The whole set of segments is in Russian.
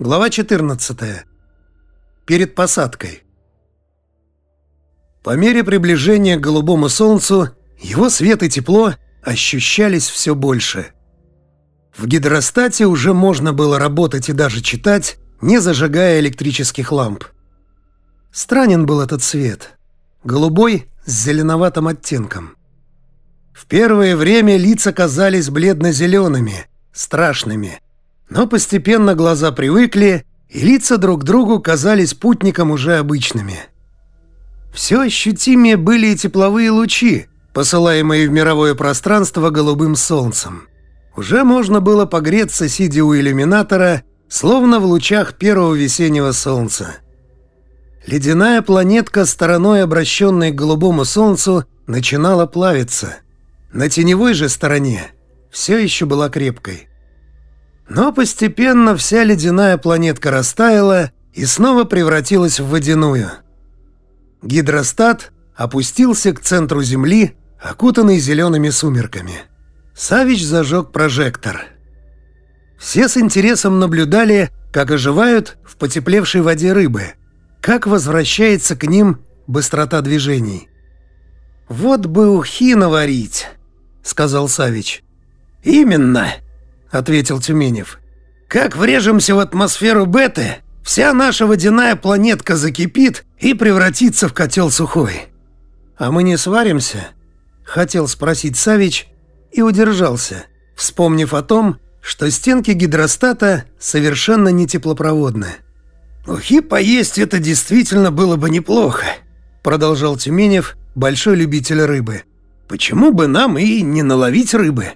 Глава 14. Перед посадкой. По мере приближения к голубому солнцу его свет и тепло ощущались все больше. В гидростате уже можно было работать и даже читать, не зажигая электрических ламп. Странен был этот свет. Голубой с зеленоватым оттенком. В первое время лица казались бледно-зелеными, страшными – но постепенно глаза привыкли, и лица друг другу казались путникам уже обычными. Все ощутимее были и тепловые лучи, посылаемые в мировое пространство голубым солнцем. Уже можно было погреться, сидя у иллюминатора, словно в лучах первого весеннего солнца. Ледяная планетка, стороной обращенной к голубому солнцу, начинала плавиться. На теневой же стороне все еще была крепкой. Но постепенно вся ледяная планетка растаяла и снова превратилась в водяную. Гидростат опустился к центру Земли, окутанный зелеными сумерками. Савич зажег прожектор. Все с интересом наблюдали, как оживают в потеплевшей воде рыбы, как возвращается к ним быстрота движений. «Вот бы ухи наварить», — сказал Савич. «Именно», — ответил Тюменев. «Как врежемся в атмосферу беты, вся наша водяная планетка закипит и превратится в котел сухой». «А мы не сваримся?» — хотел спросить Савич и удержался, вспомнив о том, что стенки гидростата совершенно не теплопроводны. «Ухи поесть это действительно было бы неплохо», — продолжал Тюменев, большой любитель рыбы. «Почему бы нам и не наловить рыбы?»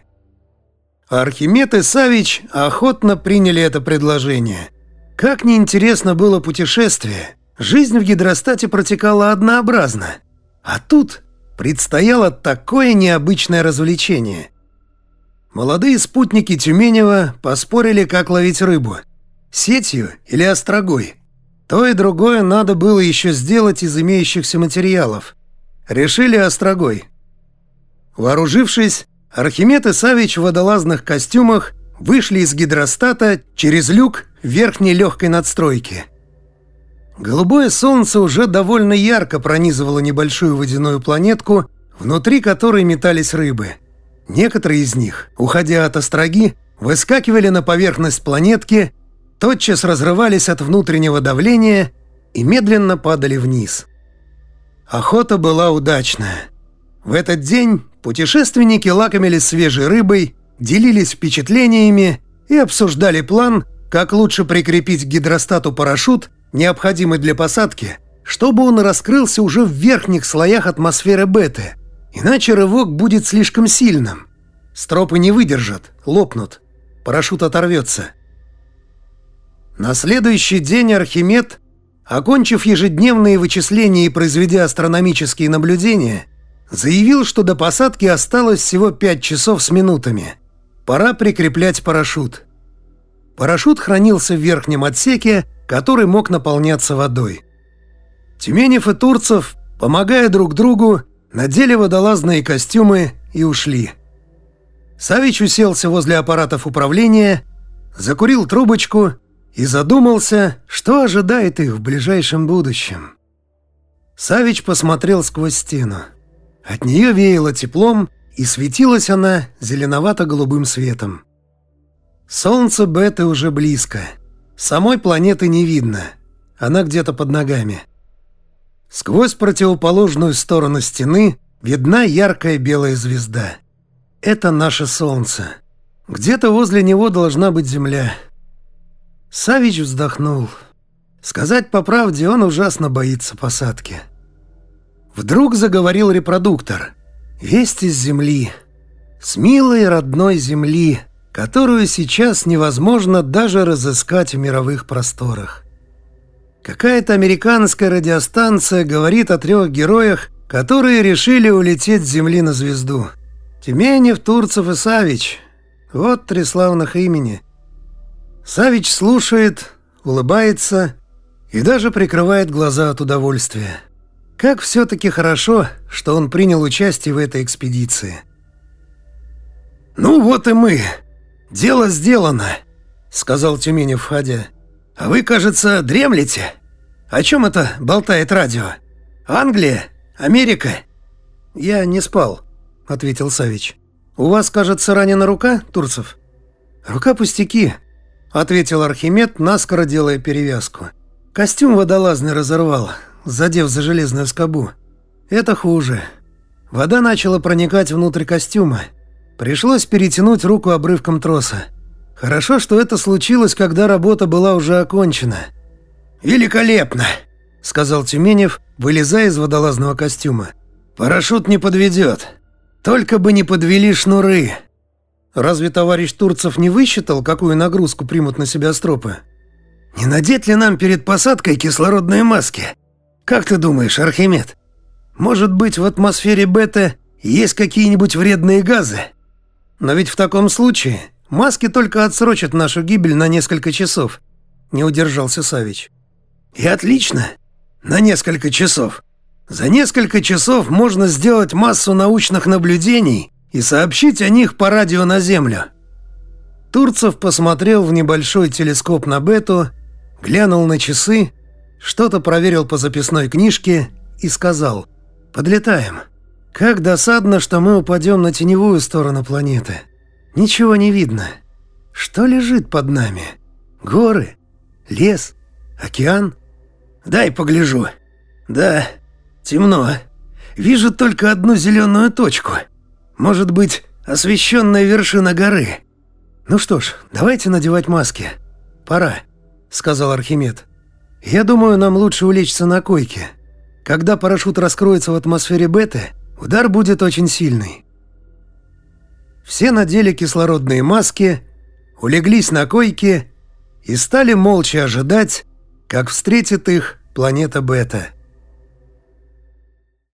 Архимед и Савич охотно приняли это предложение. Как неинтересно было путешествие. Жизнь в гидростате протекала однообразно. А тут предстояло такое необычное развлечение. Молодые спутники Тюменева поспорили, как ловить рыбу. Сетью или острогой. То и другое надо было еще сделать из имеющихся материалов. Решили острогой. Вооружившись, Архимед и Савич в водолазных костюмах вышли из гидростата через люк верхней легкой надстройки. Голубое солнце уже довольно ярко пронизывало небольшую водяную планетку, внутри которой метались рыбы. Некоторые из них, уходя от остроги, выскакивали на поверхность планетки, тотчас разрывались от внутреннего давления и медленно падали вниз. Охота была удачная. В этот день Путешественники лакомились свежей рыбой, делились впечатлениями и обсуждали план, как лучше прикрепить к гидростату парашют, необходимый для посадки, чтобы он раскрылся уже в верхних слоях атмосферы беты, иначе рывок будет слишком сильным. Стропы не выдержат, лопнут, парашют оторвется. На следующий день Архимед, окончив ежедневные вычисления и произведя астрономические наблюдения, Заявил, что до посадки осталось всего 5 часов с минутами. Пора прикреплять парашют. Парашют хранился в верхнем отсеке, который мог наполняться водой. Тюменев и Турцев, помогая друг другу, надели водолазные костюмы и ушли. Савич уселся возле аппаратов управления, закурил трубочку и задумался, что ожидает их в ближайшем будущем. Савич посмотрел сквозь стену. От нее веяло теплом, и светилась она зеленовато-голубым светом. Солнце Беты уже близко. Самой планеты не видно. Она где-то под ногами. Сквозь противоположную сторону стены видна яркая белая звезда. Это наше Солнце. Где-то возле него должна быть Земля. Савич вздохнул. Сказать по правде, он ужасно боится посадки. Вдруг заговорил репродуктор. «Весть из Земли. С милой родной Земли, которую сейчас невозможно даже разыскать в мировых просторах. Какая-то американская радиостанция говорит о трех героях, которые решили улететь с Земли на звезду. Тюменев, Турцев и Савич. Вот три славных имени. Савич слушает, улыбается и даже прикрывает глаза от удовольствия. Как все-таки хорошо, что он принял участие в этой экспедиции. «Ну вот и мы. Дело сделано», — сказал Тюменев, входя. А вы, кажется, дремлете. О чем это болтает радио? Англия? Америка?» «Я не спал», — ответил Савич. «У вас, кажется, ранена рука, Турцев?» «Рука пустяки», — ответил Архимед, наскоро делая перевязку. «Костюм водолазный разорвал, задев за железную скобу. Это хуже. Вода начала проникать внутрь костюма. Пришлось перетянуть руку обрывком троса. Хорошо, что это случилось, когда работа была уже окончена. «Великолепно!» — сказал Тюменев, вылезая из водолазного костюма. «Парашют не подведет. Только бы не подвели шнуры». «Разве товарищ Турцев не высчитал, какую нагрузку примут на себя стропы?» «Не надеть ли нам перед посадкой кислородные маски? Как ты думаешь, Архимед? Может быть, в атмосфере бета есть какие-нибудь вредные газы?» «Но ведь в таком случае маски только отсрочат нашу гибель на несколько часов», — не удержался Савич. «И отлично. На несколько часов. За несколько часов можно сделать массу научных наблюдений и сообщить о них по радио на Землю». Турцев посмотрел в небольшой телескоп на Бету, глянул на часы, что-то проверил по записной книжке и сказал «Подлетаем». Как досадно, что мы упадем на теневую сторону планеты. Ничего не видно. Что лежит под нами? Горы? Лес? Океан? Дай погляжу. Да, темно. Вижу только одну зеленую точку. Может быть, освещенная вершина горы. Ну что ж, давайте надевать маски. Пора, сказал Архимед. Я думаю, нам лучше улечься на койке. Когда парашют раскроется в атмосфере беты, удар будет очень сильный. Все надели кислородные маски, улеглись на койке и стали молча ожидать, как встретит их планета Бета.